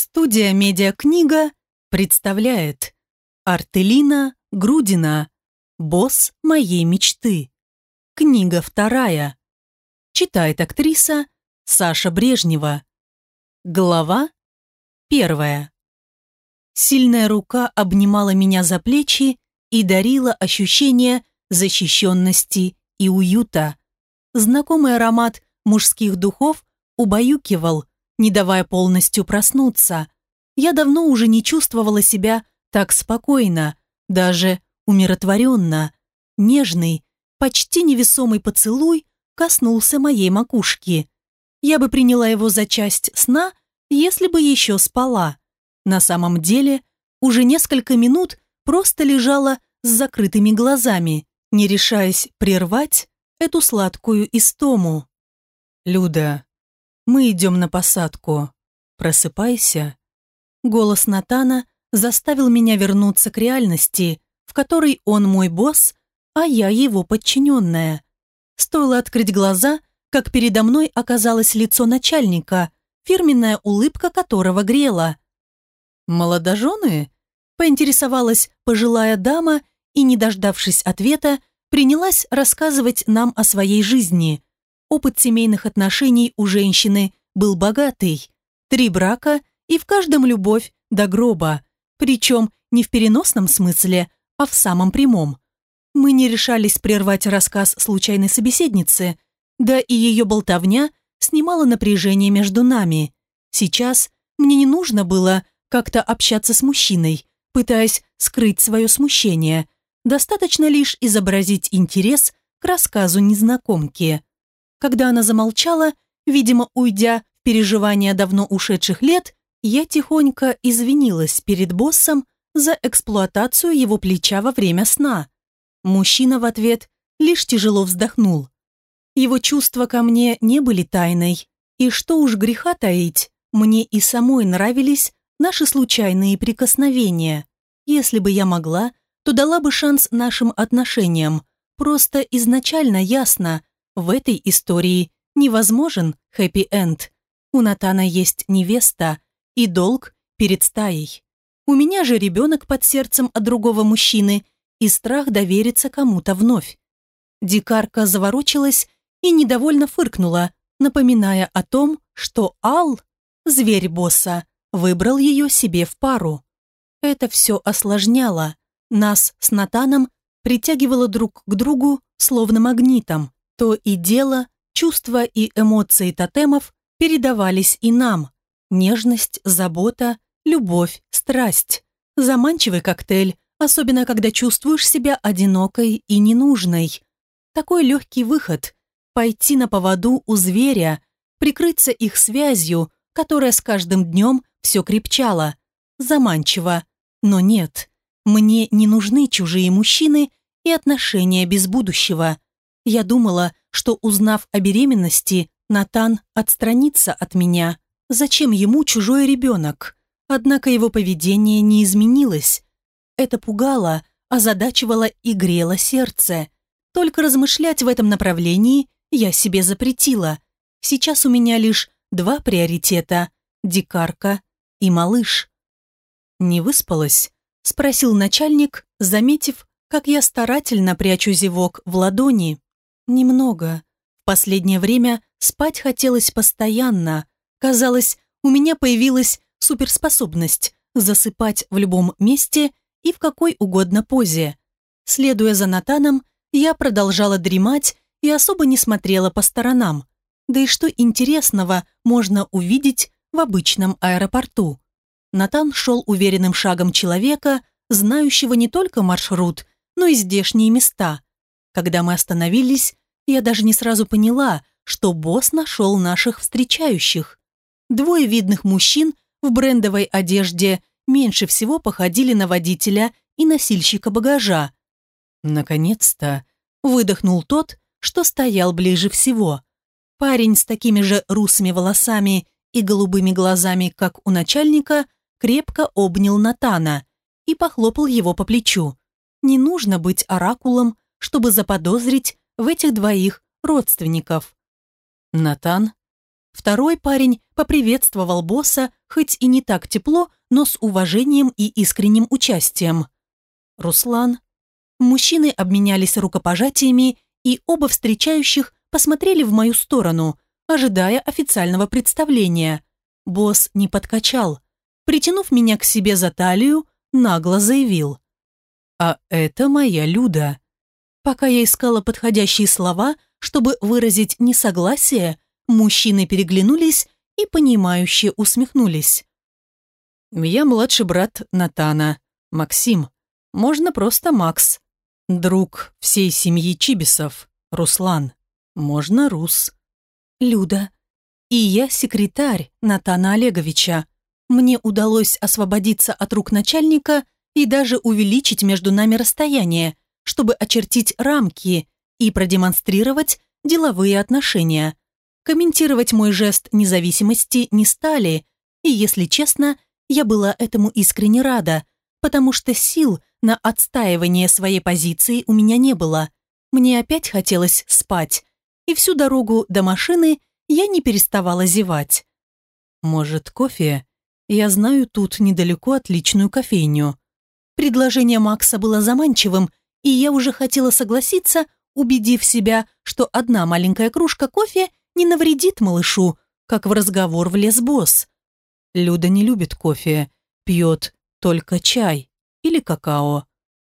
Студия «Медиакнига» представляет Артелина Грудина «Босс моей мечты». Книга вторая. Читает актриса Саша Брежнева. Глава первая. Сильная рука обнимала меня за плечи и дарила ощущение защищенности и уюта. Знакомый аромат мужских духов убаюкивал, не давая полностью проснуться. Я давно уже не чувствовала себя так спокойно, даже умиротворенно. Нежный, почти невесомый поцелуй коснулся моей макушки. Я бы приняла его за часть сна, если бы еще спала. На самом деле, уже несколько минут просто лежала с закрытыми глазами, не решаясь прервать эту сладкую истому. «Люда, мы идем на посадку. Просыпайся. Голос Натана заставил меня вернуться к реальности, в которой он мой босс, а я его подчиненная. Стоило открыть глаза, как передо мной оказалось лицо начальника, фирменная улыбка которого грела. «Молодожены?» – поинтересовалась пожилая дама и, не дождавшись ответа, принялась рассказывать нам о своей жизни – Опыт семейных отношений у женщины был богатый. Три брака и в каждом любовь до гроба. Причем не в переносном смысле, а в самом прямом. Мы не решались прервать рассказ случайной собеседницы, да и ее болтовня снимала напряжение между нами. Сейчас мне не нужно было как-то общаться с мужчиной, пытаясь скрыть свое смущение. Достаточно лишь изобразить интерес к рассказу незнакомки. Когда она замолчала, видимо, уйдя в переживания давно ушедших лет, я тихонько извинилась перед боссом за эксплуатацию его плеча во время сна. Мужчина в ответ лишь тяжело вздохнул. Его чувства ко мне не были тайной, и что уж греха таить, мне и самой нравились наши случайные прикосновения. Если бы я могла, то дала бы шанс нашим отношениям. Просто изначально ясно, в этой истории невозможен хэппи-энд. У Натана есть невеста и долг перед стаей. У меня же ребенок под сердцем от другого мужчины и страх довериться кому-то вновь. Дикарка заворочилась и недовольно фыркнула, напоминая о том, что Ал, зверь босса, выбрал ее себе в пару. Это все осложняло. Нас с Натаном притягивало друг к другу словно магнитом. То и дело, чувства и эмоции тотемов передавались и нам. Нежность, забота, любовь, страсть. Заманчивый коктейль, особенно когда чувствуешь себя одинокой и ненужной. Такой легкий выход – пойти на поводу у зверя, прикрыться их связью, которая с каждым днем все крепчала. Заманчиво. Но нет, мне не нужны чужие мужчины и отношения без будущего. Я думала, что, узнав о беременности, Натан отстранится от меня. Зачем ему чужой ребенок? Однако его поведение не изменилось. Это пугало, озадачивало и грело сердце. Только размышлять в этом направлении я себе запретила. Сейчас у меня лишь два приоритета – дикарка и малыш. «Не выспалась?» – спросил начальник, заметив, как я старательно прячу зевок в ладони. Немного. В последнее время спать хотелось постоянно. Казалось, у меня появилась суперспособность засыпать в любом месте и в какой угодно позе. Следуя за Натаном, я продолжала дремать и особо не смотрела по сторонам. Да и что интересного можно увидеть в обычном аэропорту? Натан шел уверенным шагом человека, знающего не только маршрут, но и здешние места. Когда мы остановились, я даже не сразу поняла, что босс нашел наших встречающих. Двое видных мужчин в брендовой одежде меньше всего походили на водителя и носильщика багажа. Наконец-то выдохнул тот, что стоял ближе всего. Парень с такими же русыми волосами и голубыми глазами, как у начальника, крепко обнял Натана и похлопал его по плечу. Не нужно быть оракулом, чтобы заподозрить в этих двоих родственников. Натан Второй парень поприветствовал босса, хоть и не так тепло, но с уважением и искренним участием. Руслан. Мужчины обменялись рукопожатиями, и оба встречающих посмотрели в мою сторону, ожидая официального представления. Босс не подкачал. Притянув меня к себе за талию, нагло заявил. «А это моя Люда». Пока я искала подходящие слова, чтобы выразить несогласие, мужчины переглянулись и понимающе усмехнулись. «Я младший брат Натана, Максим. Можно просто Макс. Друг всей семьи Чибисов, Руслан. Можно Рус. Люда. И я секретарь Натана Олеговича. Мне удалось освободиться от рук начальника и даже увеличить между нами расстояние, чтобы очертить рамки и продемонстрировать деловые отношения. Комментировать мой жест независимости не стали, и, если честно, я была этому искренне рада, потому что сил на отстаивание своей позиции у меня не было. Мне опять хотелось спать, и всю дорогу до машины я не переставала зевать. «Может, кофе? Я знаю тут недалеко отличную кофейню». Предложение Макса было заманчивым, и я уже хотела согласиться, убедив себя, что одна маленькая кружка кофе не навредит малышу, как в разговор влез босс. Люда не любит кофе, пьет только чай или какао.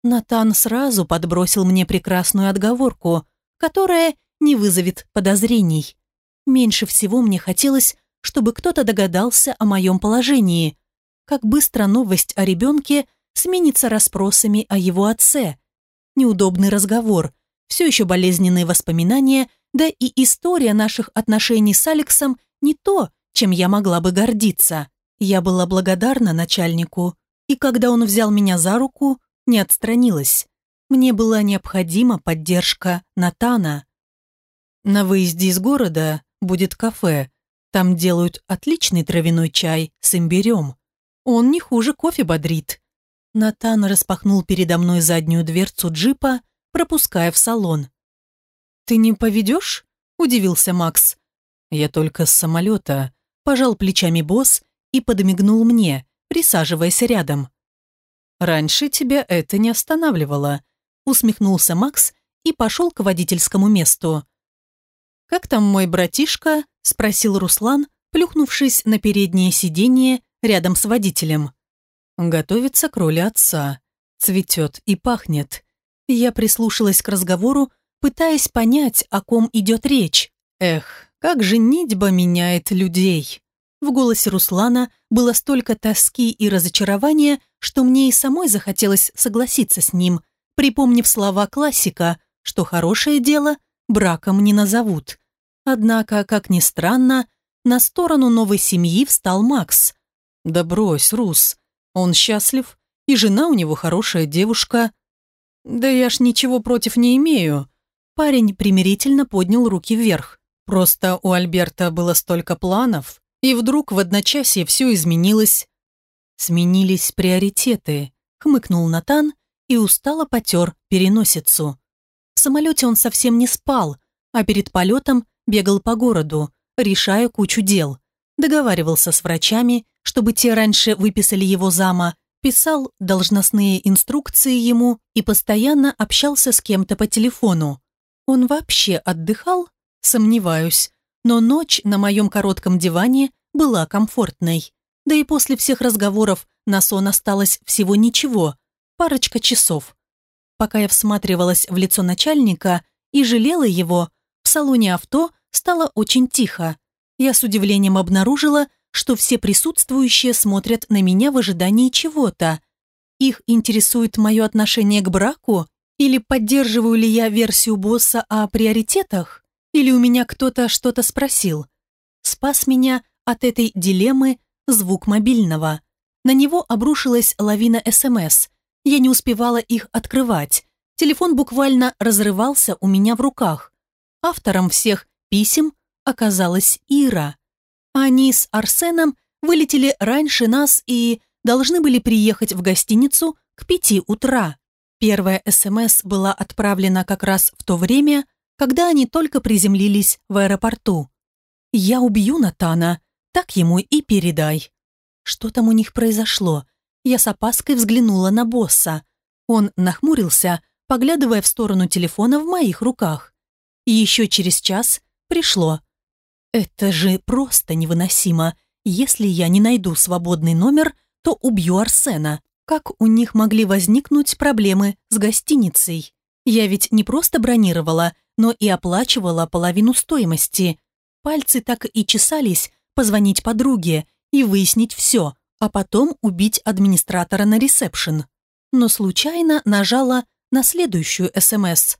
Натан сразу подбросил мне прекрасную отговорку, которая не вызовет подозрений. Меньше всего мне хотелось, чтобы кто-то догадался о моем положении. Как быстро новость о ребенке сменится расспросами о его отце. Неудобный разговор, все еще болезненные воспоминания, да и история наших отношений с Алексом не то, чем я могла бы гордиться. Я была благодарна начальнику, и когда он взял меня за руку, не отстранилась. Мне была необходима поддержка Натана. На выезде из города будет кафе. Там делают отличный травяной чай с имбирем. Он не хуже кофе бодрит. Натан распахнул передо мной заднюю дверцу джипа, пропуская в салон. «Ты не поведешь?» – удивился Макс. «Я только с самолета», – пожал плечами босс и подмигнул мне, присаживаясь рядом. «Раньше тебя это не останавливало», – усмехнулся Макс и пошел к водительскому месту. «Как там мой братишка?» – спросил Руслан, плюхнувшись на переднее сиденье рядом с водителем. «Готовится к роли отца. Цветет и пахнет». Я прислушалась к разговору, пытаясь понять, о ком идет речь. Эх, как же нитьба меняет людей. В голосе Руслана было столько тоски и разочарования, что мне и самой захотелось согласиться с ним, припомнив слова классика, что хорошее дело браком не назовут. Однако, как ни странно, на сторону новой семьи встал Макс. «Да брось, Рус, он счастлив, и жена у него хорошая девушка». «Да я ж ничего против не имею». Парень примирительно поднял руки вверх. Просто у Альберта было столько планов, и вдруг в одночасье все изменилось. Сменились приоритеты, хмыкнул Натан и устало потер переносицу. В самолете он совсем не спал, а перед полетом бегал по городу, решая кучу дел. Договаривался с врачами, чтобы те раньше выписали его зама, писал должностные инструкции ему и постоянно общался с кем-то по телефону. Он вообще отдыхал? Сомневаюсь. Но ночь на моем коротком диване была комфортной. Да и после всех разговоров на сон осталось всего ничего, парочка часов. Пока я всматривалась в лицо начальника и жалела его, в салоне авто стало очень тихо. Я с удивлением обнаружила, что все присутствующие смотрят на меня в ожидании чего-то. Их интересует мое отношение к браку? Или поддерживаю ли я версию босса о приоритетах? Или у меня кто-то что-то спросил? Спас меня от этой дилеммы звук мобильного. На него обрушилась лавина СМС. Я не успевала их открывать. Телефон буквально разрывался у меня в руках. Автором всех писем оказалась Ира. Они с Арсеном вылетели раньше нас и должны были приехать в гостиницу к пяти утра. Первая СМС была отправлена как раз в то время, когда они только приземлились в аэропорту. Я убью Натана, так ему и передай. Что там у них произошло? Я с опаской взглянула на босса. Он нахмурился, поглядывая в сторону телефона в моих руках. И еще через час пришло. Это же просто невыносимо. Если я не найду свободный номер, то убью Арсена. Как у них могли возникнуть проблемы с гостиницей? Я ведь не просто бронировала, но и оплачивала половину стоимости. Пальцы так и чесались позвонить подруге и выяснить все, а потом убить администратора на ресепшн. Но случайно нажала на следующую СМС.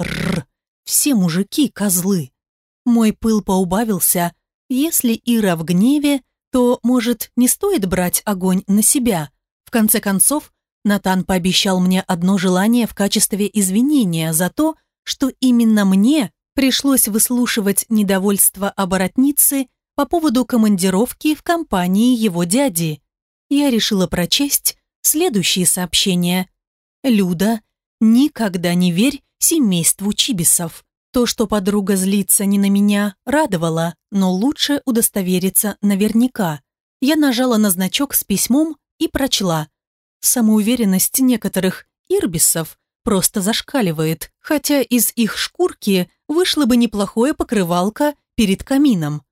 Рр, все мужики козлы. Мой пыл поубавился. Если Ира в гневе, то, может, не стоит брать огонь на себя. В конце концов, Натан пообещал мне одно желание в качестве извинения за то, что именно мне пришлось выслушивать недовольство оборотницы по поводу командировки в компании его дяди. Я решила прочесть следующие сообщения. «Люда, никогда не верь семейству Чибисов. То, что подруга злится не на меня, радовало, но лучше удостовериться наверняка. Я нажала на значок с письмом и прочла. Самоуверенность некоторых ирбисов просто зашкаливает, хотя из их шкурки вышло бы неплохое покрывалка перед камином.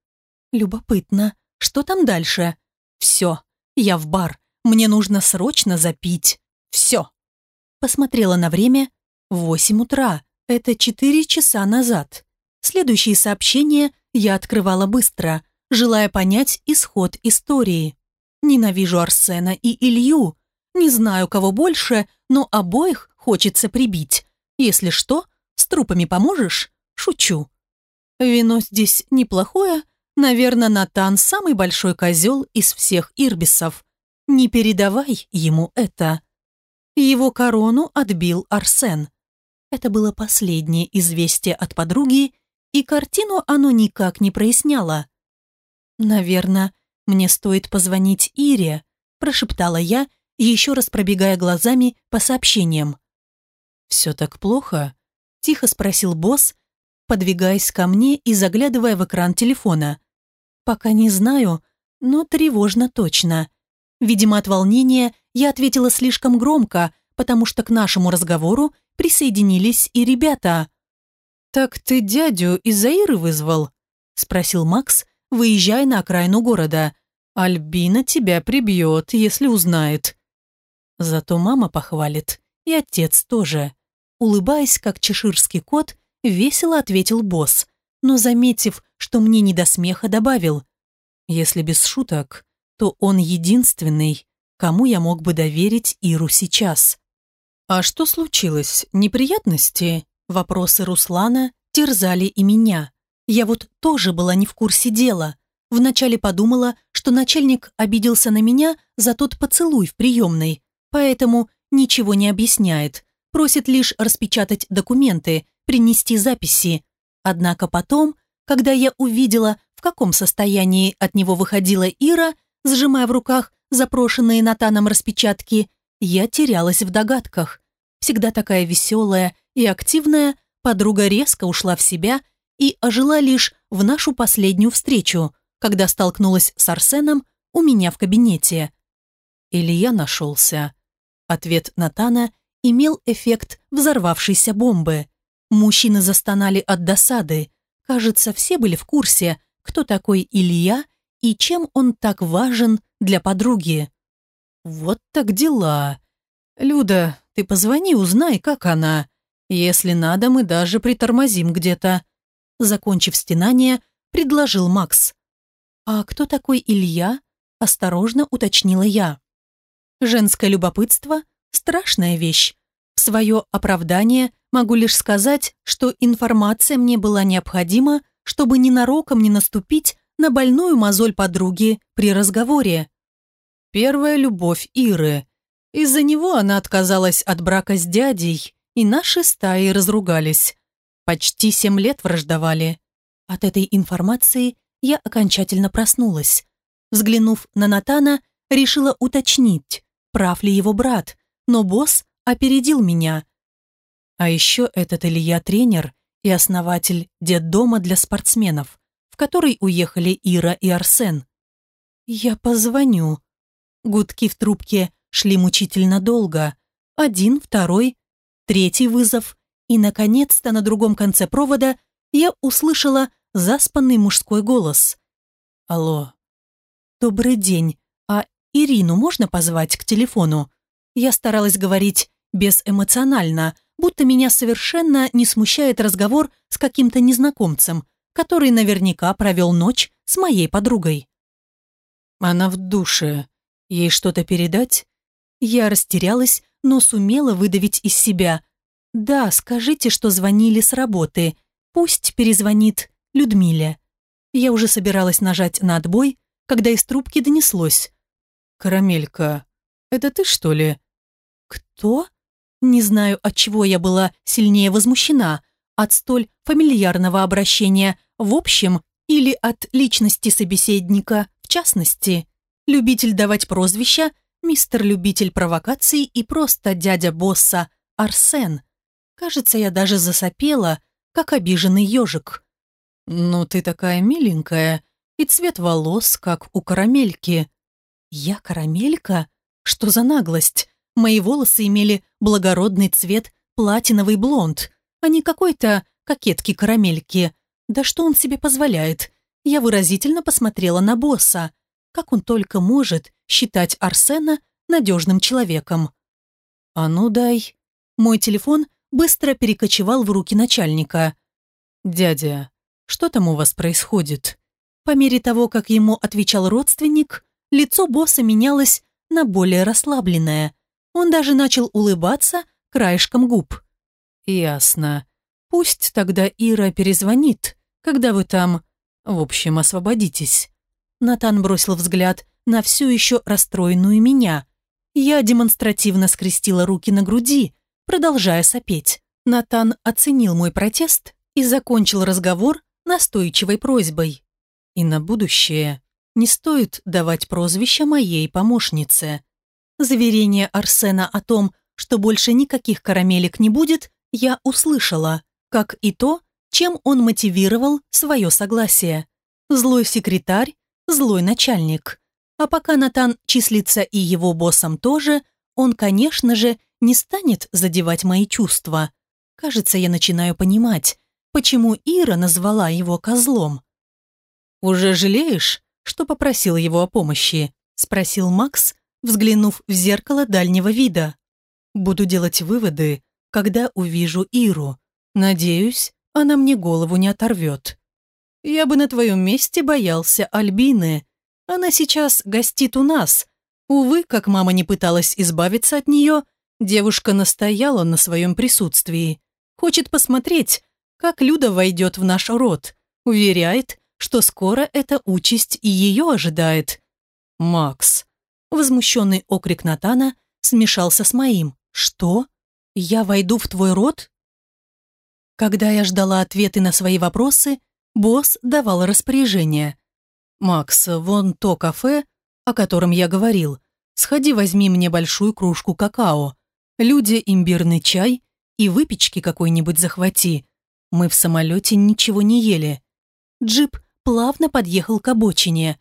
Любопытно, что там дальше? Все, я в бар, мне нужно срочно запить. Все. Посмотрела на время. Восемь утра. Это четыре часа назад. Следующие сообщения я открывала быстро, желая понять исход истории. Ненавижу Арсена и Илью. Не знаю, кого больше, но обоих хочется прибить. Если что, с трупами поможешь? Шучу. Вино здесь неплохое. Наверное, Натан самый большой козел из всех ирбисов. Не передавай ему это. Его корону отбил Арсен. Это было последнее известие от подруги, и картину оно никак не проясняло. «Наверное, мне стоит позвонить Ире», – прошептала я, еще раз пробегая глазами по сообщениям. «Все так плохо?» – тихо спросил босс, подвигаясь ко мне и заглядывая в экран телефона. «Пока не знаю, но тревожно точно». Видимо, от волнения я ответила слишком громко, потому что к нашему разговору присоединились и ребята. «Так ты дядю из-за Иры вызвал?» – спросил Макс, выезжая на окраину города. «Альбина тебя прибьет, если узнает». Зато мама похвалит, и отец тоже. Улыбаясь, как чеширский кот, весело ответил босс, но, заметив, что мне не до смеха, добавил. «Если без шуток, то он единственный, кому я мог бы доверить Иру сейчас». «А что случилось? Неприятности?» Вопросы Руслана терзали и меня. Я вот тоже была не в курсе дела. Вначале подумала, что начальник обиделся на меня за тот поцелуй в приемной, поэтому ничего не объясняет, просит лишь распечатать документы, принести записи. Однако потом, когда я увидела, в каком состоянии от него выходила Ира, сжимая в руках запрошенные Натаном распечатки, я терялась в догадках. Всегда такая веселая и активная, подруга резко ушла в себя и ожила лишь в нашу последнюю встречу, когда столкнулась с Арсеном у меня в кабинете. Илья нашелся. Ответ Натана имел эффект взорвавшейся бомбы. Мужчины застонали от досады. Кажется, все были в курсе, кто такой Илья и чем он так важен для подруги. Вот так дела. Люда, ты позвони, узнай, как она. Если надо, мы даже притормозим где-то. Закончив стенание, предложил Макс. А кто такой Илья? Осторожно уточнила я. Женское любопытство – страшная вещь. В свое оправдание могу лишь сказать, что информация мне была необходима, чтобы ненароком не наступить на больную мозоль подруги при разговоре. Первая любовь Иры. Из-за него она отказалась от брака с дядей, и наши стаи разругались. Почти семь лет враждовали. От этой информации я окончательно проснулась. Взглянув на Натана, решила уточнить, прав ли его брат, но босс опередил меня. А еще этот Илья тренер и основатель детдома для спортсменов, в который уехали Ира и Арсен. «Я позвоню». Гудки в трубке шли мучительно долго. Один, второй, третий вызов. И, наконец-то, на другом конце провода я услышала заспанный мужской голос. «Алло». «Добрый день. А Ирину можно позвать к телефону?» Я старалась говорить безэмоционально, будто меня совершенно не смущает разговор с каким-то незнакомцем, который наверняка провел ночь с моей подругой. «Она в душе. Ей что-то передать?» Я растерялась, но сумела выдавить из себя. «Да, скажите, что звонили с работы. Пусть перезвонит Людмиле». Я уже собиралась нажать на отбой, когда из трубки донеслось. «Карамелька, это ты, что ли?» «Кто?» Не знаю, от чего я была сильнее возмущена, от столь фамильярного обращения в общем или от личности собеседника в частности. Любитель давать прозвища, мистер любитель провокаций и просто дядя босса Арсен. Кажется, я даже засопела, как обиженный ежик. «Ну, ты такая миленькая, и цвет волос, как у карамельки». «Я карамелька? Что за наглость? Мои волосы имели благородный цвет платиновый блонд, а не какой-то кокетки-карамельки. Да что он себе позволяет? Я выразительно посмотрела на босса. Как он только может считать Арсена надежным человеком. «А ну дай». Мой телефон быстро перекочевал в руки начальника. «Дядя, что там у вас происходит?» По мере того, как ему отвечал родственник, лицо босса менялось на более расслабленное. Он даже начал улыбаться краешком губ. «Ясно. Пусть тогда Ира перезвонит, когда вы там, в общем, освободитесь». Натан бросил взгляд на все еще расстроенную меня. Я демонстративно скрестила руки на груди, продолжая сопеть. Натан оценил мой протест и закончил разговор настойчивой просьбой. И на будущее не стоит давать прозвище моей помощнице. Заверение Арсена о том, что больше никаких карамелек не будет, я услышала, как и то, чем он мотивировал свое согласие. Злой секретарь, злой начальник. А пока Натан числится и его боссом тоже, он, конечно же, не станет задевать мои чувства. Кажется, я начинаю понимать, почему Ира назвала его козлом. «Уже жалеешь, что попросил его о помощи?» – спросил Макс, взглянув в зеркало дальнего вида. «Буду делать выводы, когда увижу Иру. Надеюсь, она мне голову не оторвет. Я бы на твоем месте боялся Альбины. Она сейчас гостит у нас. Увы, как мама не пыталась избавиться от нее, девушка настояла на своем присутствии. Хочет посмотреть, как Люда войдет в наш род. Уверяет, что скоро эта участь и ее ожидает. Макс, Возмущенный окрик Натана смешался с моим. «Что? Я войду в твой род?» Когда я ждала ответы на свои вопросы, босс давал распоряжение. «Макс, вон то кафе, о котором я говорил. Сходи, возьми мне большую кружку какао. Люди имбирный чай и выпечки какой-нибудь захвати. Мы в самолете ничего не ели». Джип плавно подъехал к обочине.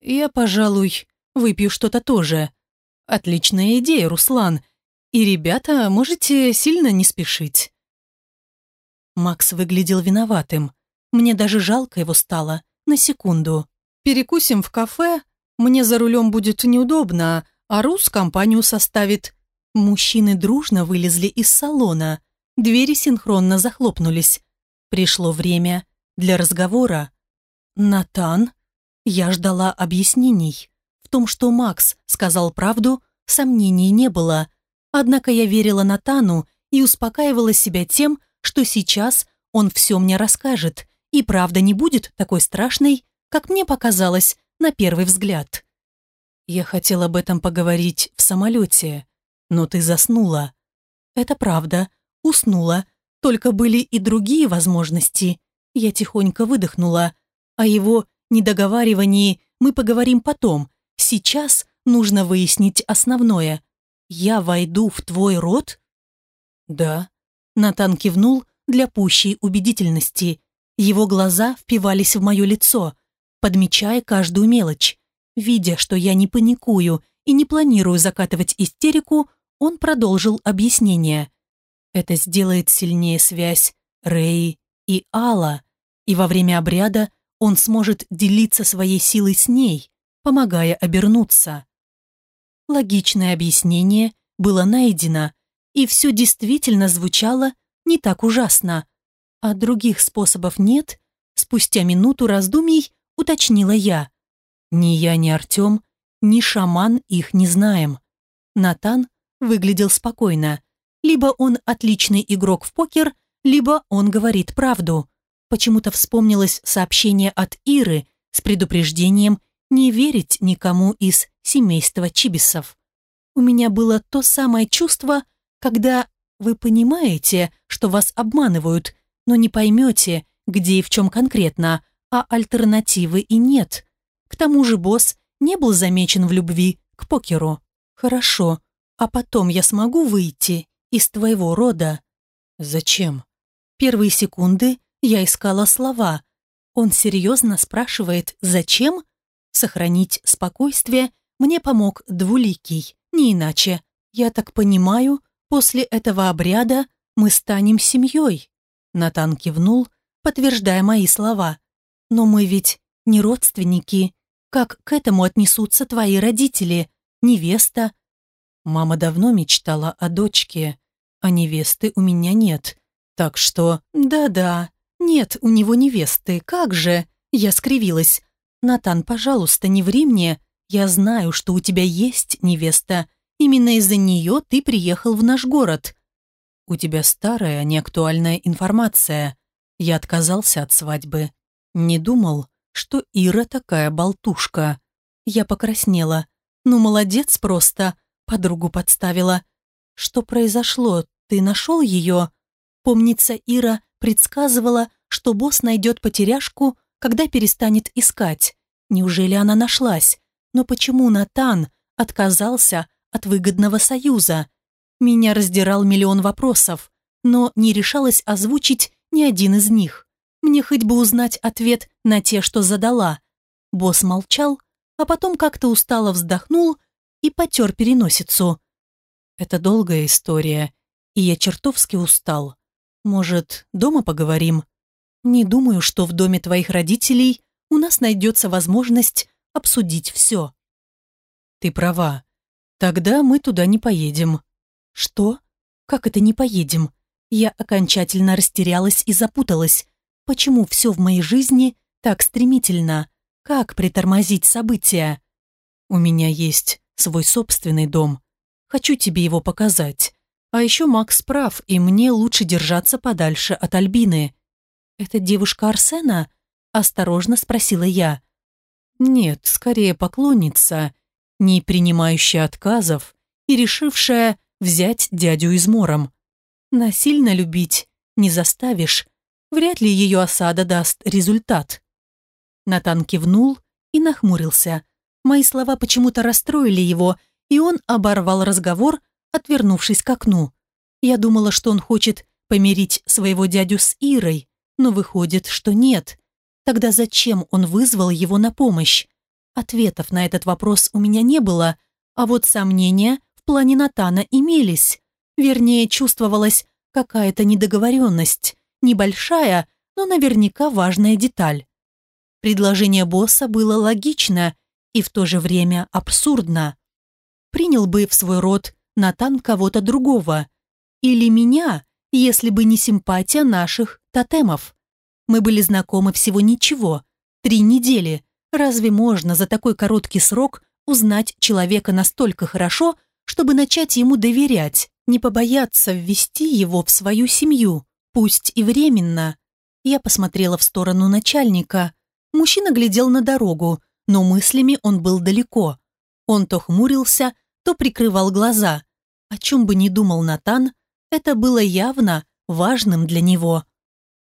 «Я, пожалуй, Выпью что-то тоже. Отличная идея, Руслан. И, ребята, можете сильно не спешить. Макс выглядел виноватым. Мне даже жалко его стало. На секунду. Перекусим в кафе. Мне за рулем будет неудобно, а Рус компанию составит. Мужчины дружно вылезли из салона. Двери синхронно захлопнулись. Пришло время для разговора. «Натан?» Я ждала объяснений том, что Макс сказал правду, сомнений не было. Однако я верила Натану и успокаивала себя тем, что сейчас он все мне расскажет, и правда не будет такой страшной, как мне показалось на первый взгляд. Я хотел об этом поговорить в самолете, но ты заснула. Это правда, уснула, только были и другие возможности. Я тихонько выдохнула. О его недоговаривании мы поговорим потом, Сейчас нужно выяснить основное. Я войду в твой род? Да. Натан кивнул для пущей убедительности. Его глаза впивались в мое лицо, подмечая каждую мелочь. Видя, что я не паникую и не планирую закатывать истерику, он продолжил объяснение. Это сделает сильнее связь Рэй и Алла, и во время обряда он сможет делиться своей силой с ней, помогая обернуться. Логичное объяснение было найдено, и все действительно звучало не так ужасно. А других способов нет, спустя минуту раздумий уточнила я. Ни я, ни Артем, ни шаман их не знаем. Натан выглядел спокойно. Либо он отличный игрок в покер, либо он говорит правду. Почему-то вспомнилось сообщение от Иры с предупреждением не верить никому из семейства Чибисов. У меня было то самое чувство, когда вы понимаете, что вас обманывают, но не поймете, где и в чем конкретно, а альтернативы и нет. К тому же босс не был замечен в любви к покеру. Хорошо, а потом я смогу выйти из твоего рода. Зачем? Первые секунды я искала слова. Он серьезно спрашивает «Зачем?» Сохранить спокойствие мне помог двуликий, не иначе. Я так понимаю, После этого обряда мы станем семьей. Натан кивнул, подтверждая мои слова. Но мы ведь не родственники. Как к этому отнесутся твои родители, невеста? Мама давно мечтала о дочке, а невесты у меня нет. Так что, да-да, нет у него невесты, как же? Я скривилась. Натан, пожалуйста, не ври мне. Я знаю, что у тебя есть невеста, Именно из-за нее ты приехал в наш город. У тебя старая, неактуальная информация. Я отказался от свадьбы. Не думал, что Ира такая болтушка. Я покраснела. Ну, молодец просто. Подругу подставила. Что произошло? Ты нашел ее? Помнится, Ира предсказывала, что босс найдет потеряшку, когда перестанет искать. Неужели она нашлась? Но почему Натан отказался от выгодного союза. Меня раздирал миллион вопросов, но не решалась озвучить ни один из них. Мне хоть бы узнать ответ на те, что задала. Босс молчал, а потом как-то устало вздохнул и потер переносицу. Это долгая история, и я чертовски устал. Может, дома поговорим? Не думаю, что в доме твоих родителей у нас найдется возможность обсудить все. Ты права. Тогда мы туда не поедем. Что? Как это не поедем? Я окончательно растерялась и запуталась. Почему все в моей жизни так стремительно? Как притормозить события? У меня есть свой собственный дом. Хочу тебе его показать. А еще Макс прав, и мне лучше держаться подальше от Альбины. «Это девушка Арсена?» – осторожно спросила я. «Нет, скорее поклонница не принимающая отказов и решившая взять дядю измором. Насильно любить не заставишь, вряд ли ее осада даст результат. Натан кивнул и нахмурился. Мои слова почему-то расстроили его, и он оборвал разговор, отвернувшись к окну. Я думала, что он хочет помирить своего дядю с Ирой, но выходит, что нет. Тогда зачем он вызвал его на помощь? Ответов на этот вопрос у меня не было, а вот сомнения в плане Натана имелись. Вернее, чувствовалась какая-то недоговоренность, небольшая, но наверняка важная деталь. Предложение босса было логично и в то же время абсурдно. Принял бы в свой род Натан кого-то другого. Или меня, если бы не симпатия наших тотемов. Мы были знакомы всего ничего, три недели – Разве можно за такой короткий срок узнать человека настолько хорошо, чтобы начать ему доверять, не побояться ввести его в свою семью, пусть и временно? Я посмотрела в сторону начальника. Мужчина глядел на дорогу, но мыслями он был далеко. Он то хмурился, то прикрывал глаза. О чем бы ни думал Натан, это было явно важным для него.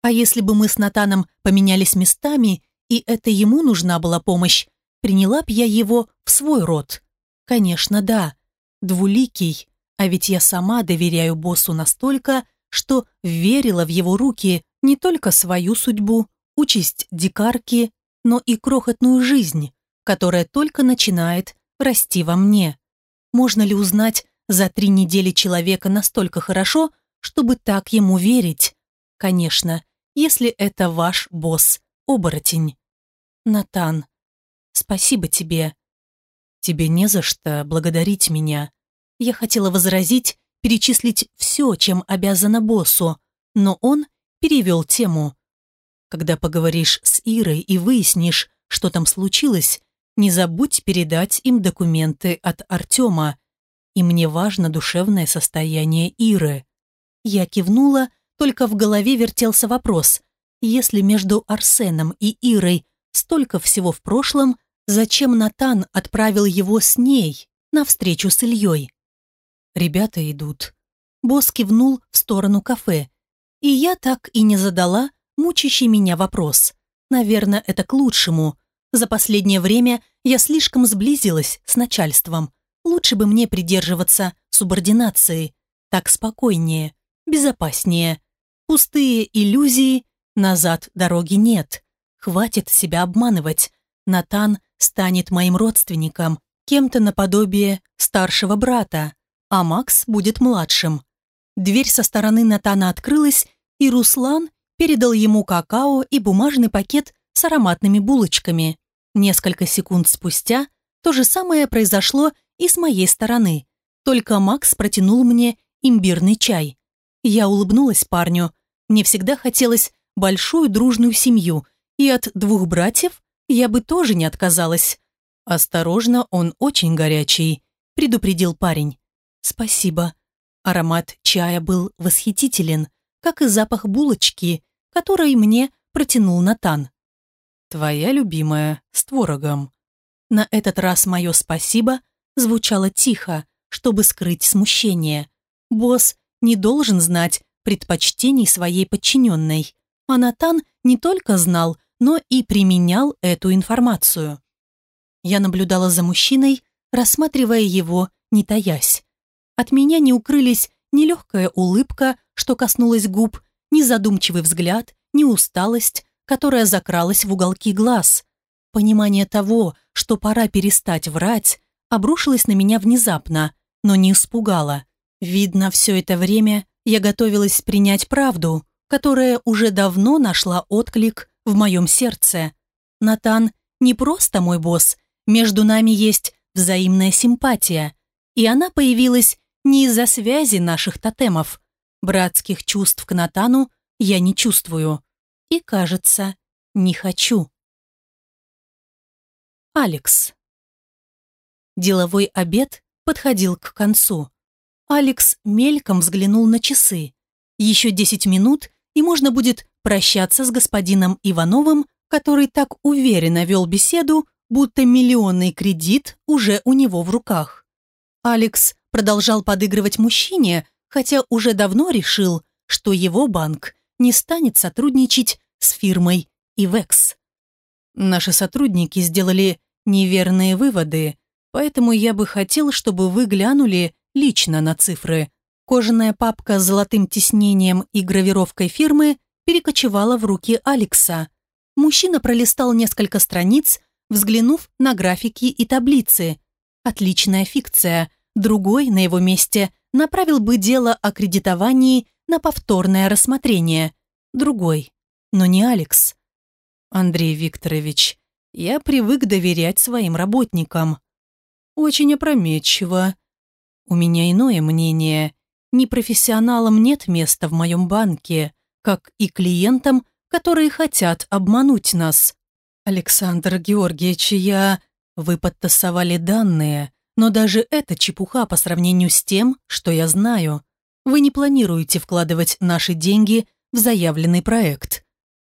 А если бы мы с Натаном поменялись местами и это ему нужна была помощь, приняла б я его в свой род? Конечно, да. Двуликий, а ведь я сама доверяю боссу настолько, что верила в его руки не только свою судьбу, участь дикарки, но и крохотную жизнь, которая только начинает расти во мне. Можно ли узнать за три недели человека настолько хорошо, чтобы так ему верить? Конечно, если это ваш босс, оборотень. Натан, спасибо тебе. Тебе не за что благодарить меня. Я хотела возразить, перечислить все, чем обязана боссу, но он перевел тему. Когда поговоришь с Ирой и выяснишь, что там случилось, не забудь передать им документы от Артема. И мне важно душевное состояние Иры. Я кивнула, только в голове вертелся вопрос. Если между Арсеном и Ирой столько всего в прошлом, зачем Натан отправил его с ней на встречу с Ильей? Ребята идут. Босс кивнул в сторону кафе. И я так и не задала мучащий меня вопрос. Наверное, это к лучшему. За последнее время я слишком сблизилась с начальством. Лучше бы мне придерживаться субординации. Так спокойнее, безопаснее. Пустые иллюзии, назад дороги нет. Хватит себя обманывать. Натан станет моим родственником, кем-то наподобие старшего брата, а Макс будет младшим. Дверь со стороны Натана открылась, и Руслан передал ему какао и бумажный пакет с ароматными булочками. Несколько секунд спустя то же самое произошло и с моей стороны. Только Макс протянул мне имбирный чай. Я улыбнулась парню. Мне всегда хотелось большую дружную семью, и от двух братьев я бы тоже не отказалась. «Осторожно, он очень горячий», – предупредил парень. «Спасибо». Аромат чая был восхитителен, как и запах булочки, который мне протянул Натан. «Твоя любимая, с творогом». На этот раз мое «спасибо» звучало тихо, чтобы скрыть смущение. Босс не должен знать предпочтений своей подчиненной. А Натан не только знал, но и применял эту информацию. Я наблюдала за мужчиной, рассматривая его, не таясь. От меня не укрылись ни легкая улыбка, что коснулась губ, ни задумчивый взгляд, ни усталость, которая закралась в уголки глаз. Понимание того, что пора перестать врать, обрушилось на меня внезапно, но не испугало. Видно, все это время я готовилась принять правду, которая уже давно нашла отклик в моем сердце. Натан не просто мой босс, между нами есть взаимная симпатия, и она появилась не из-за связи наших тотемов. Братских чувств к Натану я не чувствую. И, кажется, не хочу. Алекс. Деловой обед подходил к концу. Алекс мельком взглянул на часы. Еще десять минут, и можно будет прощаться с господином Ивановым, который так уверенно вел беседу, будто миллионный кредит уже у него в руках. Алекс продолжал подыгрывать мужчине, хотя уже давно решил, что его банк не станет сотрудничать с фирмой Ивекс. Наши сотрудники сделали неверные выводы, поэтому я бы хотел, чтобы вы глянули лично на цифры. Кожаная папка с золотым тиснением и гравировкой фирмы перекочевала в руки Алекса. Мужчина пролистал несколько страниц, взглянув на графики и таблицы. Отличная фикция. Другой на его месте направил бы дело о кредитовании на повторное рассмотрение. Другой. Но не Алекс. Андрей Викторович, я привык доверять своим работникам. Очень опрометчиво, у меня иное мнение. Непрофессионалам нет места в моем банке, как и клиентам, которые хотят обмануть нас. Александр Георгиевич, я... Вы подтасовали данные, но даже это чепуха по сравнению с тем, что я знаю. Вы не планируете вкладывать наши деньги в заявленный проект.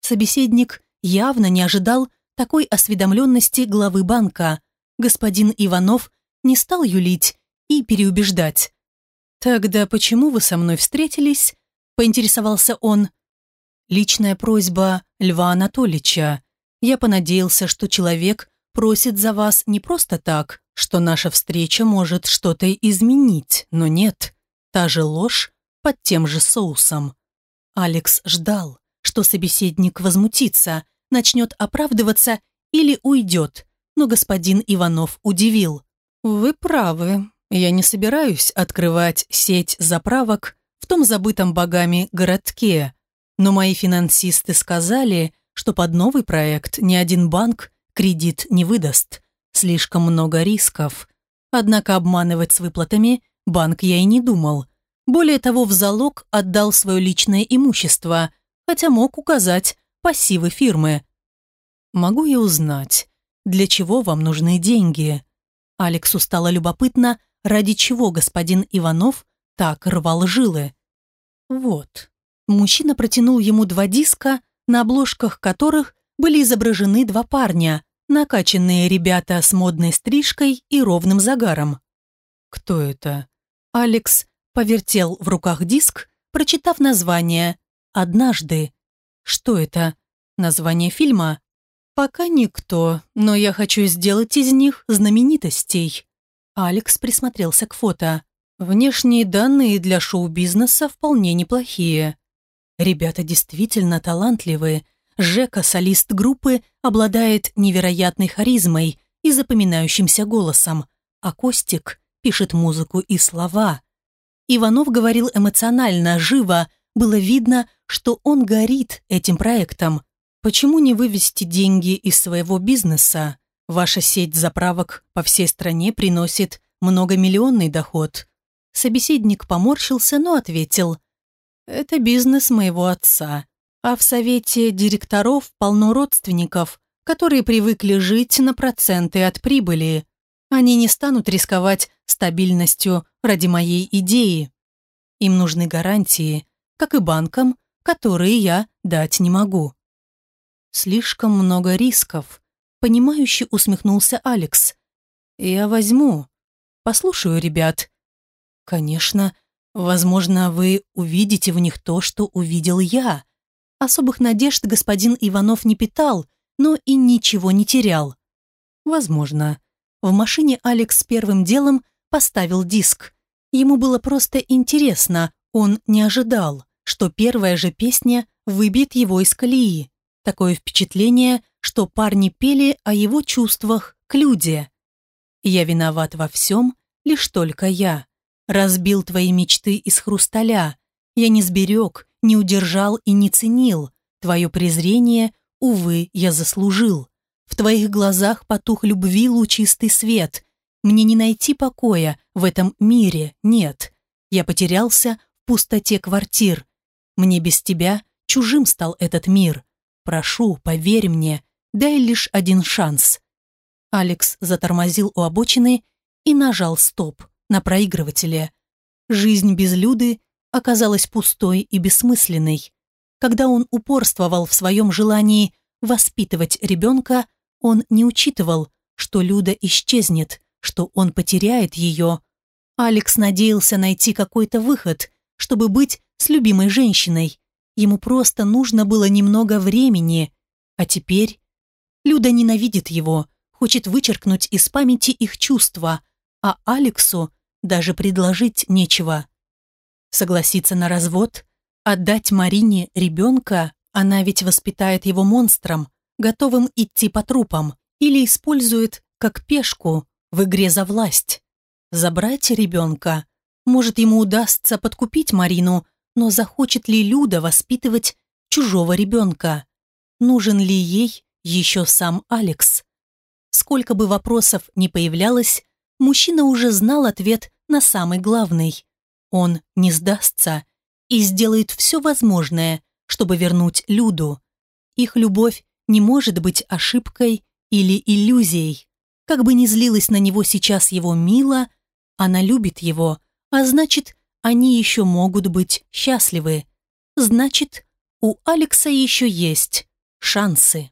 Собеседник явно не ожидал такой осведомленности главы банка. Господин Иванов не стал юлить и переубеждать. «Тогда почему вы со мной встретились?» – поинтересовался он. «Личная просьба Льва Анатольевича. Я понадеялся, что человек просит за вас не просто так, что наша встреча может что-то изменить, но нет. Та же ложь под тем же соусом». Алекс ждал, что собеседник возмутится, начнет оправдываться или уйдет, но господин Иванов удивил. «Вы правы, я не собираюсь открывать сеть заправок в том забытом богами городке, но мои финансисты сказали, что под новый проект ни один банк кредит не выдаст. Слишком много рисков. Однако обманывать с выплатами банк я и не думал. Более того, в залог отдал свое личное имущество, хотя мог указать пассивы фирмы. «Могу я узнать, для чего вам нужны деньги?» Алексу стало любопытно, ради чего господин Иванов так рвал жилы. «Вот». Мужчина протянул ему два диска, на обложках которых были изображены два парня, накачанные ребята с модной стрижкой и ровным загаром. «Кто это?» Алекс повертел в руках диск, прочитав название «Однажды». «Что это? Название фильма?» «Пока никто, но я хочу сделать из них знаменитостей». Алекс присмотрелся к фото. Внешние данные для шоу-бизнеса вполне неплохие. Ребята действительно талантливые. Жека, солист группы, обладает невероятной харизмой и запоминающимся голосом, а Костик пишет музыку и слова. Иванов говорил эмоционально, живо, было видно, что он горит этим проектом. Почему не вывести деньги из своего бизнеса? Ваша сеть заправок по всей стране приносит многомиллионный доход. Собеседник поморщился, но ответил. Это бизнес моего отца. А в совете директоров полно родственников, которые привыкли жить на проценты от прибыли. Они не станут рисковать стабильностью ради моей идеи. Им нужны гарантии, как и банкам, которые я дать не могу. Слишком много рисков. Понимающе усмехнулся Алекс. Я возьму. Послушаю ребят. Конечно, возможно, вы увидите в них то, что увидел я. Особых надежд господин Иванов не питал, но и ничего не терял. Возможно. В машине Алекс первым делом поставил диск. Ему было просто интересно, он не ожидал, что первая же песня выбьет его из колеи. Такое впечатление, что парни пели о его чувствах к Люде. «Я виноват во всем, лишь только я. Разбил твои мечты из хрусталя. Я не сберег, не удержал и не ценил. Твое презрение, увы, я заслужил. В твоих глазах потух любви лучистый свет. Мне не найти покоя в этом мире, нет. Я потерялся в пустоте квартир. Мне без тебя чужим стал этот мир. Прошу, поверь мне, дай лишь один шанс». Алекс затормозил у обочины и нажал стоп на проигрывателе. Жизнь без Люды оказалась пустой и бессмысленной. Когда он упорствовал в своем желании воспитывать ребенка, он не учитывал, что Люда исчезнет, что он потеряет ее. Алекс надеялся найти какой-то выход, чтобы быть с любимой женщиной, Ему просто нужно было немного времени. А теперь Люда ненавидит его, хочет вычеркнуть из памяти их чувства, а Алексу даже предложить нечего. Согласиться на развод, отдать Марине ребенка, она ведь воспитает его монстром, готовым идти по трупам, или использует как пешку в игре за власть. Забрать ребенка. Может, ему удастся подкупить Марину, но захочет ли Люда воспитывать чужого ребенка? Нужен ли ей еще сам Алекс? Сколько бы вопросов ни появлялось, мужчина уже знал ответ на самый главный. Он не сдастся и сделает все возможное, чтобы вернуть Люду. Их любовь не может быть ошибкой или иллюзией. Как бы ни злилась на него сейчас его Мила, она любит его, а значит, они еще могут быть счастливы. Значит, у Алекса еще есть шансы.